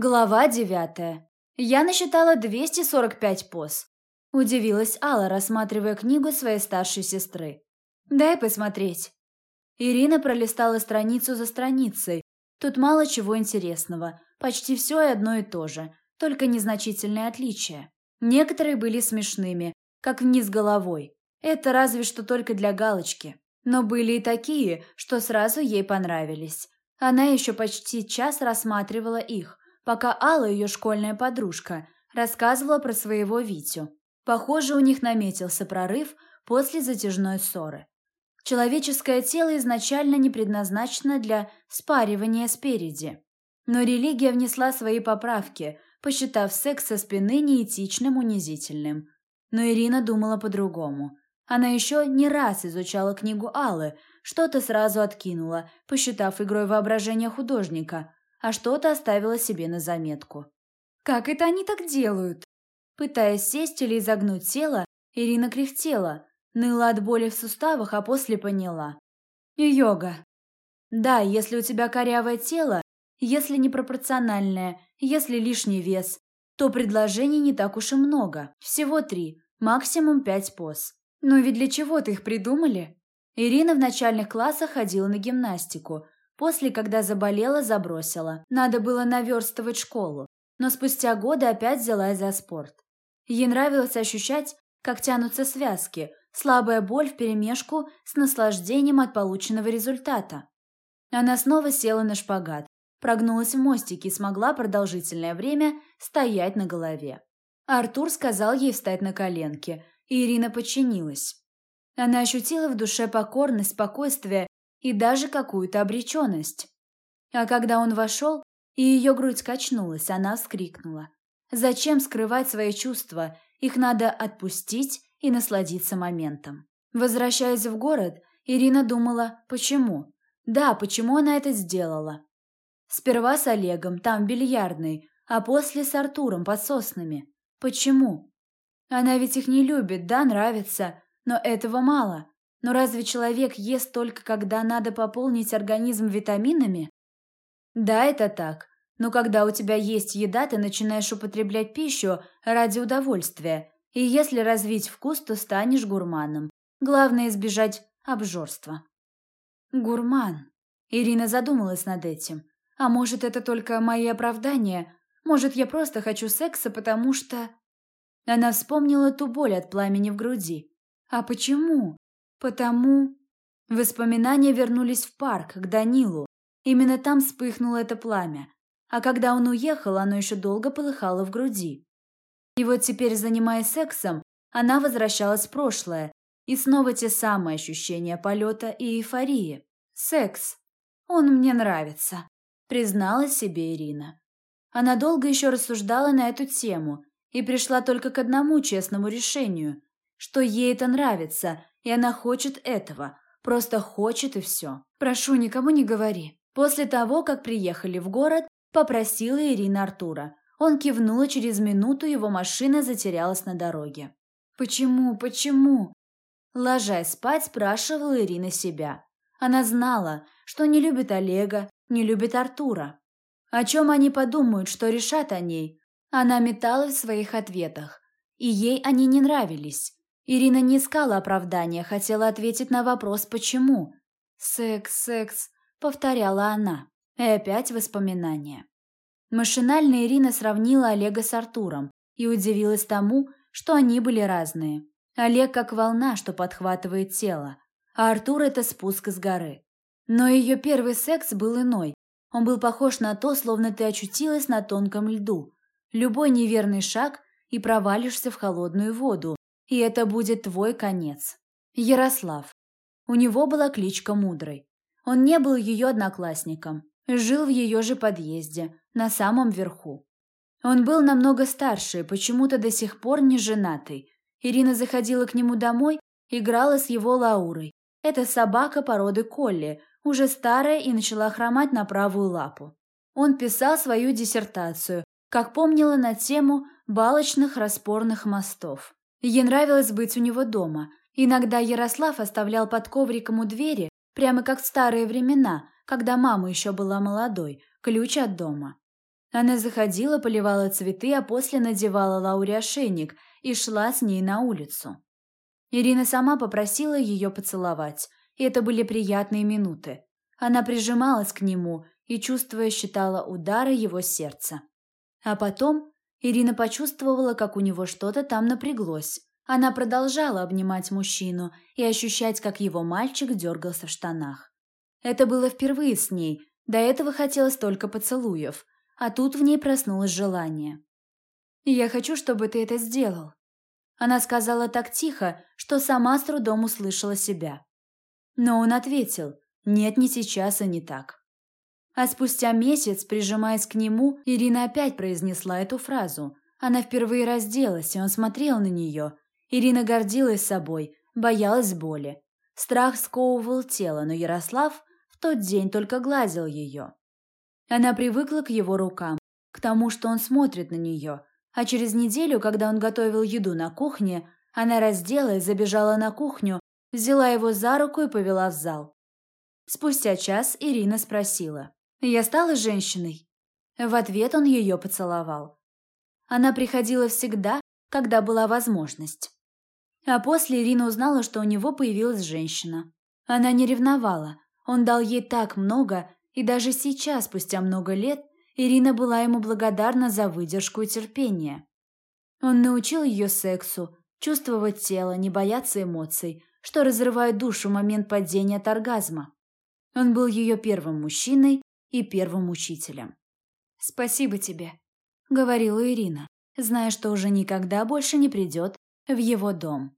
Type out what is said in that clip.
Глава девятая. Я насчитала 245 поз. Удивилась Алла, рассматривая книгу своей старшей сестры. «Дай посмотреть». Ирина пролистала страницу за страницей. Тут мало чего интересного. Почти все одно и то же, только незначительные отличия. Некоторые были смешными, как вниз головой. Это разве что только для галочки. Но были и такие, что сразу ей понравились. Она еще почти час рассматривала их, пока Алла, ее школьная подружка, рассказывала про своего Витю. Похоже, у них наметился прорыв после затяжной ссоры. Человеческое тело изначально не предназначено для спаривания спереди. Но религия внесла свои поправки, посчитав секс со спины неэтичным унизительным. Но Ирина думала по-другому. Она еще не раз изучала книгу Аллы, что-то сразу откинула, посчитав игрой воображения художника, а что-то оставила себе на заметку. «Как это они так делают?» Пытаясь сесть или изогнуть тело, Ирина кряхтела, ныла от боли в суставах, а после поняла. «Йога. Да, если у тебя корявое тело, если непропорциональное, если лишний вес, то предложений не так уж и много, всего три, максимум пять поз. Но ведь для чего ты их придумали?» Ирина в начальных классах ходила на гимнастику – После, когда заболела, забросила. Надо было наверстывать школу. Но спустя годы опять взялась за спорт. Ей нравилось ощущать, как тянутся связки, слабая боль вперемешку с наслаждением от полученного результата. Она снова села на шпагат, прогнулась в мостике и смогла продолжительное время стоять на голове. Артур сказал ей встать на коленки, и Ирина подчинилась. Она ощутила в душе покорность, спокойствие и даже какую-то обреченность. А когда он вошел, и ее грудь качнулась, она вскрикнула. Зачем скрывать свои чувства? Их надо отпустить и насладиться моментом. Возвращаясь в город, Ирина думала, почему? Да, почему она это сделала? Сперва с Олегом, там бильярдный, а после с Артуром под соснами. Почему? Она ведь их не любит, да, нравится, но этого мало. Но разве человек ест только когда надо пополнить организм витаминами? Да, это так. Но когда у тебя есть еда, ты начинаешь употреблять пищу ради удовольствия. И если развить вкус, то станешь гурманом. Главное избежать обжорства. Гурман. Ирина задумалась над этим. А может, это только мои оправдания? Может, я просто хочу секса, потому что... Она вспомнила ту боль от пламени в груди. А почему? Потому... Воспоминания вернулись в парк, к Данилу. Именно там вспыхнуло это пламя. А когда он уехал, оно еще долго полыхало в груди. И вот теперь, занимаясь сексом, она возвращалась в прошлое. И снова те самые ощущения полета и эйфории. Секс. Он мне нравится, призналась себе Ирина. Она долго еще рассуждала на эту тему и пришла только к одному честному решению, что ей это нравится, и она хочет этого. Просто хочет и все. Прошу, никому не говори. После того, как приехали в город, попросила Ирина Артура. Он кивнул, через минуту его машина затерялась на дороге. «Почему? Почему?» Ложась спать, спрашивала Ирина себя. Она знала, что не любит Олега, не любит Артура. О чем они подумают, что решат о ней? Она металась в своих ответах, и ей они не нравились. Ирина не искала оправдания, хотела ответить на вопрос «почему?». «Секс, секс», — повторяла она. И опять воспоминания. Машинально Ирина сравнила Олега с Артуром и удивилась тому, что они были разные. Олег как волна, что подхватывает тело, а Артур – это спуск с горы. Но ее первый секс был иной. Он был похож на то, словно ты очутилась на тонком льду. Любой неверный шаг – и провалишься в холодную воду, и это будет твой конец. Ярослав. У него была кличка Мудрый. Он не был ее одноклассником, жил в ее же подъезде, на самом верху. Он был намного старше, почему-то до сих пор не женатый. Ирина заходила к нему домой, играла с его Лаурой. Это собака породы Колли, уже старая и начала хромать на правую лапу. Он писал свою диссертацию, как помнила на тему балочных распорных мостов. Ей нравилось быть у него дома. Иногда Ярослав оставлял под ковриком у двери, прямо как в старые времена, когда мама еще была молодой, ключ от дома. Она заходила, поливала цветы, а после надевала Лауре ошейник и шла с ней на улицу. Ирина сама попросила ее поцеловать, и это были приятные минуты. Она прижималась к нему и, чувствуя, считала удары его сердца. А потом Ирина почувствовала, как у него что-то там напряглось. Она продолжала обнимать мужчину и ощущать, как его мальчик дергался в штанах. Это было впервые с ней, до этого хотелось только поцелуев, а тут в ней проснулось желание. «Я хочу, чтобы ты это сделал». Она сказала так тихо, что сама с трудом услышала себя. Но он ответил «Нет, не сейчас и не так». А спустя месяц, прижимаясь к нему, Ирина опять произнесла эту фразу. Она впервые разделась, и он смотрел на нее. Ирина гордилась собой, боялась боли. Страх сковывал тело, но Ярослав в тот день только гладил ее. Она привыкла к его рукам, к тому, что он смотрит на нее, а через неделю, когда он готовил еду на кухне, она разделась, забежала на кухню, взяла его за руку и повела в зал. Спустя час Ирина спросила. Я стала женщиной. В ответ он ее поцеловал. Она приходила всегда, когда была возможность. А после Ирина узнала, что у него появилась женщина. Она не ревновала. Он дал ей так много, и даже сейчас, спустя много лет, Ирина была ему благодарна за выдержку и терпение. Он научил ее сексу, чувствовать тело, не бояться эмоций, что разрывает душу в момент падения от оргазма. Он был ее первым мужчиной, и первым учителем. «Спасибо тебе», — говорила Ирина, зная, что уже никогда больше не придет в его дом.